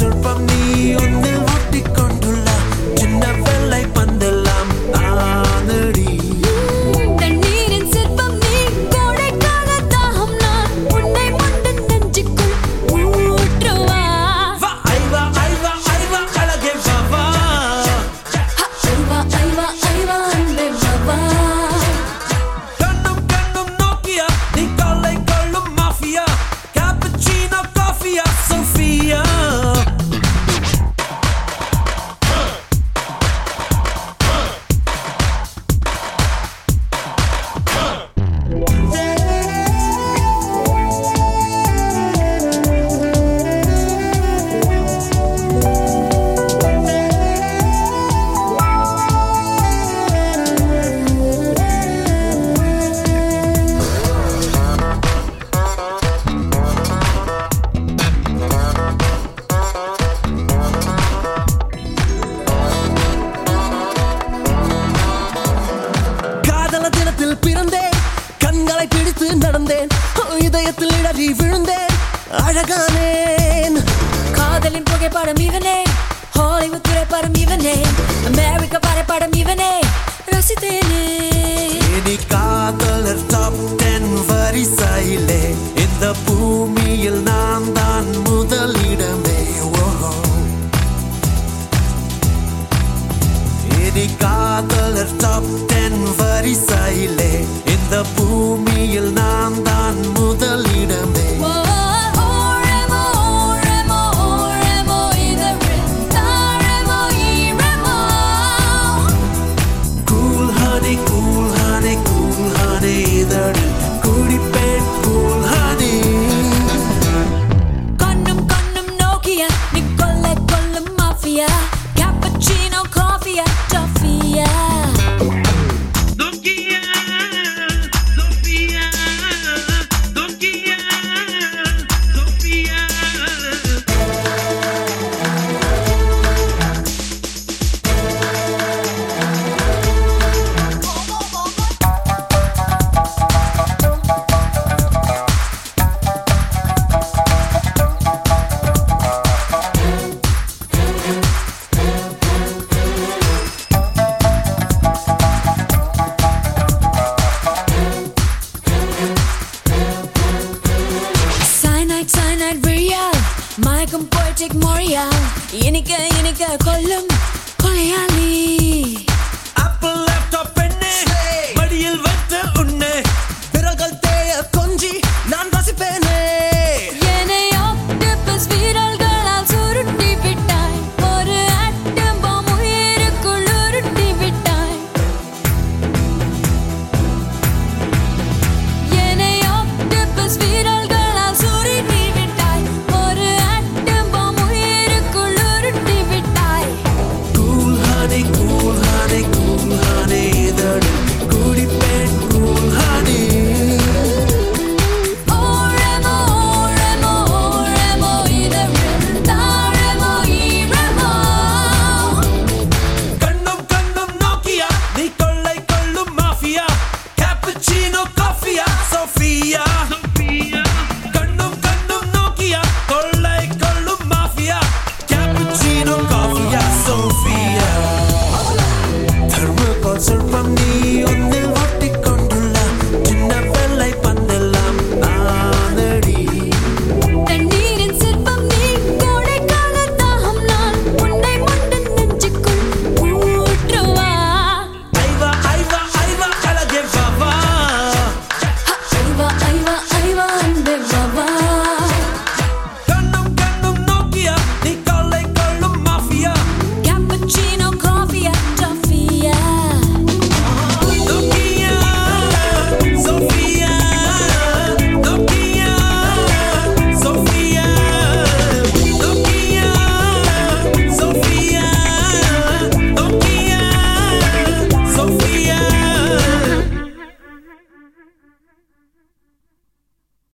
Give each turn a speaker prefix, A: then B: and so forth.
A: surf on me on தவறி விழுந்தேன் அழகானேன்.
B: காதலின் புகைப்படம் இவனே ஹாலிவுட் திரைப்படம் இவனே அமெரிக்க படைப்படம் இவனே ரசித்தேனே.
A: இனி காதலர் டாப் டென் வரிசையிலே இந்த பூமியில் நான் தான் முதலிடமே. ஓஹோ. இனி காதலர் டாப் டென் வரிசையிலே இந்த பூமியில் நான்
B: கொல்லியா இனிக்க இனிக்க கொல்லும்
A: கொலையாளி. ஆப்பிள் லேப்டாப்
B: பெண்ணு மடியில் வைத்து உண்ணு விரல்கள் தேய கொஞ்சி நான் வசிப்பேனே Viral